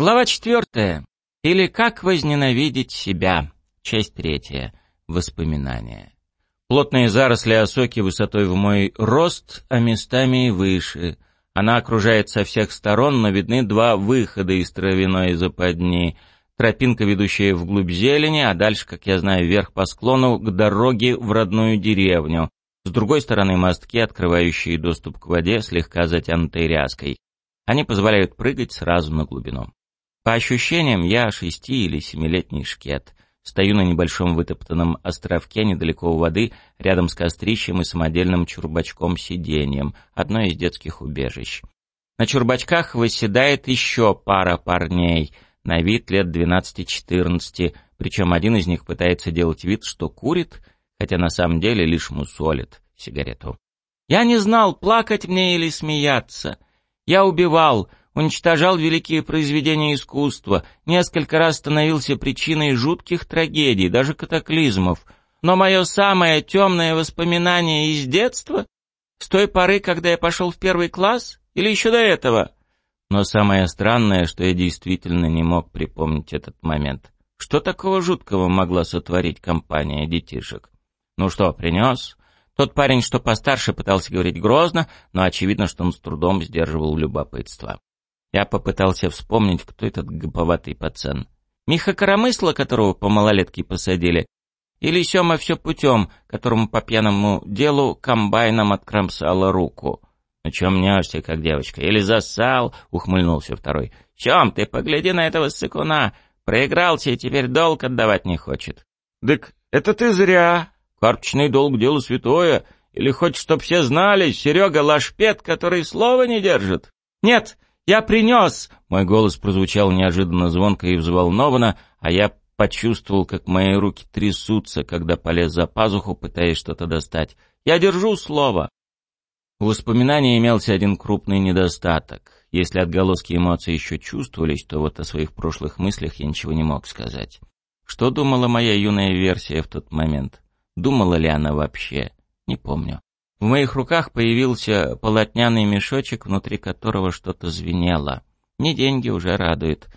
Глава четвертая. Или «Как возненавидеть себя». Часть третья. Воспоминания. Плотные заросли осоки высотой в мой рост, а местами и выше. Она окружает со всех сторон, но видны два выхода из травяной западни. Тропинка, ведущая вглубь зелени, а дальше, как я знаю, вверх по склону к дороге в родную деревню. С другой стороны мостки, открывающие доступ к воде, слегка затянутой ряской. Они позволяют прыгать сразу на глубину. По ощущениям, я шести- или семилетний шкет. Стою на небольшом вытоптанном островке недалеко у воды, рядом с кострищем и самодельным чурбачком-сиденьем, одно из детских убежищ. На чурбачках восседает еще пара парней, на вид лет 12-14, причем один из них пытается делать вид, что курит, хотя на самом деле лишь мусолит сигарету. Я не знал, плакать мне или смеяться. Я убивал, уничтожал великие произведения искусства, несколько раз становился причиной жутких трагедий, даже катаклизмов. Но мое самое темное воспоминание из детства? С той поры, когда я пошел в первый класс? Или еще до этого? Но самое странное, что я действительно не мог припомнить этот момент. Что такого жуткого могла сотворить компания детишек? Ну что, принес? Тот парень, что постарше, пытался говорить грозно, но очевидно, что он с трудом сдерживал любопытство. Я попытался вспомнить, кто этот гоповатый пацан. Миха Коромысла, которого по малолетке посадили, или Сёма все путем, которому по пьяному делу комбайном откромсала руку. «Ну чё мнешься, как девочка? Или засал?» — ухмыльнулся второй. «Сём, ты погляди на этого сыкуна! Проигрался и теперь долг отдавать не хочет». «Дык, это ты зря. Карточный долг — дело святое. Или хочешь, чтоб все знали, Серега лашпет, который слова не держит?» «Нет, «Я принес!» Мой голос прозвучал неожиданно звонко и взволнованно, а я почувствовал, как мои руки трясутся, когда полез за пазуху, пытаясь что-то достать. «Я держу слово!» У воспоминания имелся один крупный недостаток. Если отголоски эмоций еще чувствовались, то вот о своих прошлых мыслях я ничего не мог сказать. Что думала моя юная версия в тот момент? Думала ли она вообще? Не помню. В моих руках появился полотняный мешочек, внутри которого что-то звенело. Не деньги уже радует.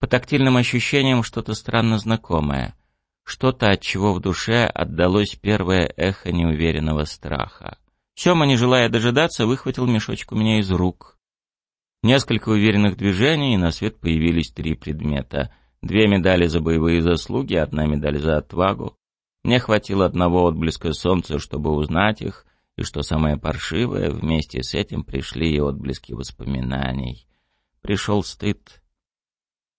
По тактильным ощущениям что-то странно знакомое. Что-то, от чего в душе отдалось первое эхо неуверенного страха. Сёма, не желая дожидаться, выхватил мешочек у меня из рук. Несколько уверенных движений, и на свет появились три предмета. Две медали за боевые заслуги, одна медаль за отвагу. Мне хватило одного отблеска солнца, чтобы узнать их — и что самое паршивое, вместе с этим пришли и отблески воспоминаний. Пришел стыд.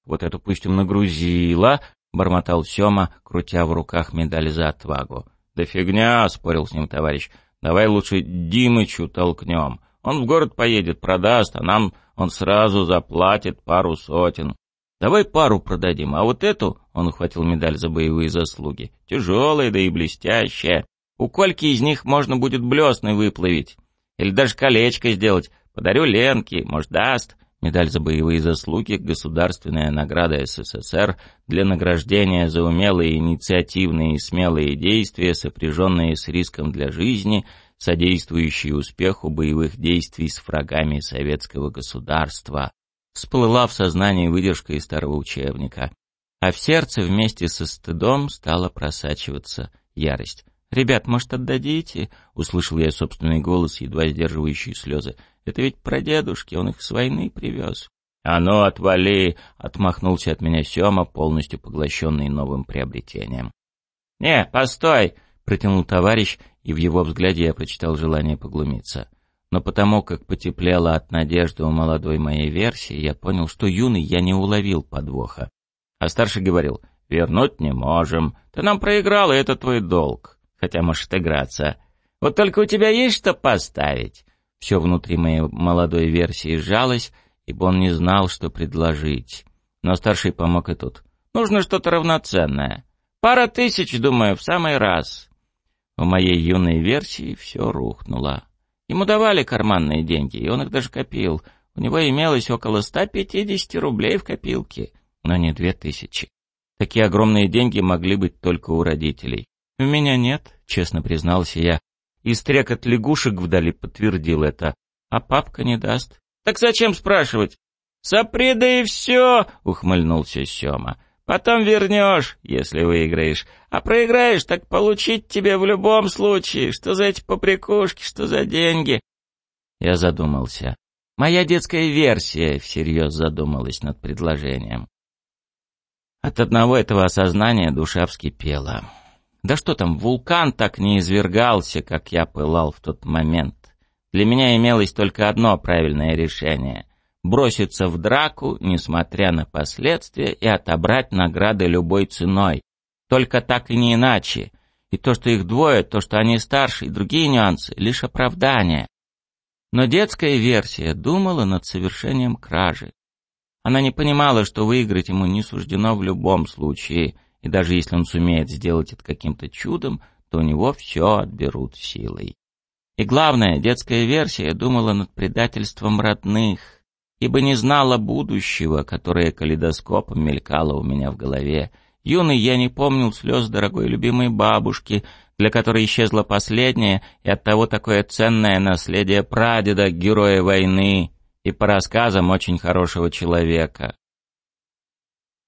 «Вот эту пусть им нагрузила», — бормотал Сёма, крутя в руках медаль за отвагу. «Да фигня», — спорил с ним товарищ. «Давай лучше Димычу толкнем. Он в город поедет, продаст, а нам он сразу заплатит пару сотен. Давай пару продадим, а вот эту, — он ухватил медаль за боевые заслуги, — тяжелая, да и блестящая. У Кольки из них можно будет блесны выплавить. Или даже колечко сделать. Подарю Ленке, может, даст. Медаль за боевые заслуги, государственная награда СССР для награждения за умелые, инициативные и смелые действия, сопряженные с риском для жизни, содействующие успеху боевых действий с врагами советского государства. Всплыла в сознании выдержка из старого учебника. А в сердце вместе со стыдом стала просачиваться ярость. «Ребят, может, отдадите?» — услышал я собственный голос, едва сдерживающий слезы. «Это ведь про дедушки, он их с войны привез». «А ну, отвали!» — отмахнулся от меня Сёма, полностью поглощенный новым приобретением. «Не, постой!» — протянул товарищ, и в его взгляде я прочитал желание поглумиться. Но потому как потеплело от надежды у молодой моей версии, я понял, что юный я не уловил подвоха. А старший говорил, «Вернуть не можем. Ты нам проиграл, и это твой долг» хотя может играться. Вот только у тебя есть что поставить?» Все внутри моей молодой версии сжалось, ибо он не знал, что предложить. Но старший помог и тут. «Нужно что-то равноценное. Пара тысяч, думаю, в самый раз». В моей юной версии все рухнуло. Ему давали карманные деньги, и он их даже копил. У него имелось около 150 рублей в копилке, но не две тысячи. Такие огромные деньги могли быть только у родителей. «У меня нет», — честно признался я. И стрекот лягушек вдали подтвердил это. «А папка не даст». «Так зачем спрашивать?» «Сопри да и все!» — ухмыльнулся Сема. «Потом вернешь, если выиграешь. А проиграешь, так получить тебе в любом случае. Что за эти поприкушки, что за деньги?» Я задумался. Моя детская версия всерьез задумалась над предложением. От одного этого осознания душа вскипела. Да что там, вулкан так не извергался, как я пылал в тот момент. Для меня имелось только одно правильное решение броситься в драку, несмотря на последствия, и отобрать награды любой ценой. Только так и не иначе. И то, что их двое, то, что они старше, и другие нюансы — лишь оправдание. Но детская версия думала над совершением кражи. Она не понимала, что выиграть ему не суждено в любом случае, и даже если он сумеет сделать это каким-то чудом, то у него все отберут силой. И главное, детская версия думала над предательством родных, ибо не знала будущего, которое калейдоскопом мелькало у меня в голове. Юный я не помнил слез дорогой любимой бабушки, для которой исчезла последняя и оттого такое ценное наследие прадеда, героя войны и по рассказам очень хорошего человека.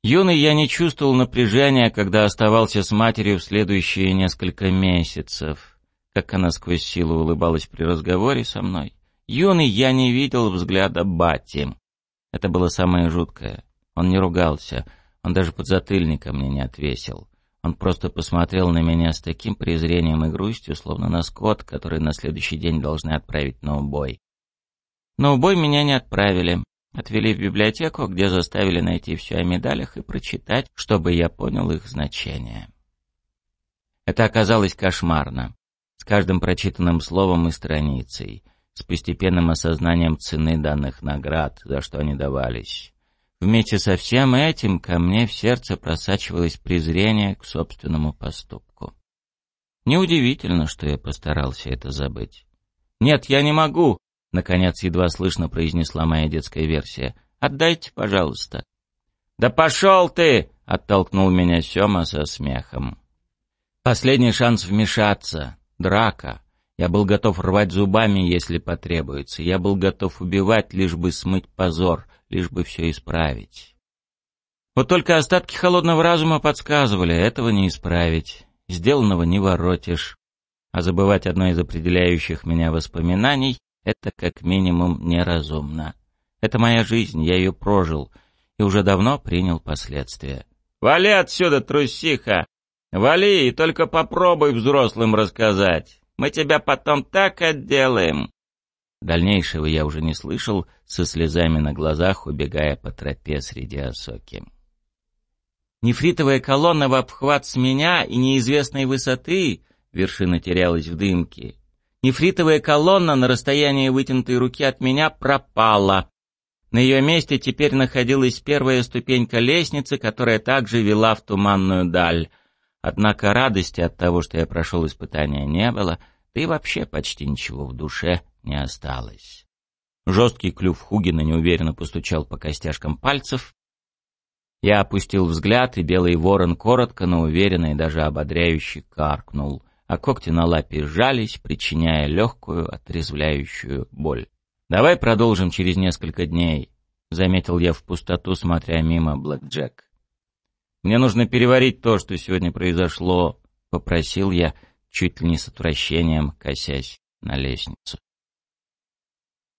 Юный я не чувствовал напряжения, когда оставался с матерью в следующие несколько месяцев, как она сквозь силу улыбалась при разговоре со мной. Юный я не видел взгляда Бати. Это было самое жуткое. Он не ругался, он даже подзатыльника мне не отвесил. Он просто посмотрел на меня с таким презрением и грустью, словно на скот, который на следующий день должны отправить на убой. На убой меня не отправили. Отвели в библиотеку, где заставили найти все о медалях и прочитать, чтобы я понял их значение. Это оказалось кошмарно. С каждым прочитанным словом и страницей — с постепенным осознанием цены данных наград, за что они давались. Вместе со всем этим ко мне в сердце просачивалось презрение к собственному поступку. Неудивительно, что я постарался это забыть. «Нет, я не могу!» — наконец едва слышно произнесла моя детская версия. «Отдайте, пожалуйста». «Да пошел ты!» — оттолкнул меня Сема со смехом. Последний шанс вмешаться. Драка. Я был готов рвать зубами, если потребуется. Я был готов убивать, лишь бы смыть позор, лишь бы все исправить. Вот только остатки холодного разума подсказывали, этого не исправить, сделанного не воротишь. А забывать одно из определяющих меня воспоминаний — это как минимум неразумно. Это моя жизнь, я ее прожил и уже давно принял последствия. «Вали отсюда, трусиха! Вали и только попробуй взрослым рассказать!» Мы тебя потом так отделаем!» Дальнейшего я уже не слышал, со слезами на глазах, убегая по тропе среди осоки. Нефритовая колонна в обхват с меня и неизвестной высоты, вершина терялась в дымке. Нефритовая колонна на расстоянии вытянутой руки от меня пропала. На ее месте теперь находилась первая ступенька лестницы, которая также вела в туманную даль. Однако радости от того, что я прошел испытание, не было, да и вообще почти ничего в душе не осталось. Жесткий клюв Хугина неуверенно постучал по костяшкам пальцев. Я опустил взгляд, и белый ворон коротко, но уверенно и даже ободряюще каркнул, а когти на лапе сжались, причиняя легкую, отрезвляющую боль. «Давай продолжим через несколько дней», — заметил я в пустоту, смотря мимо Блэк Джек. Мне нужно переварить то, что сегодня произошло, — попросил я, чуть ли не с отвращением, косясь на лестницу.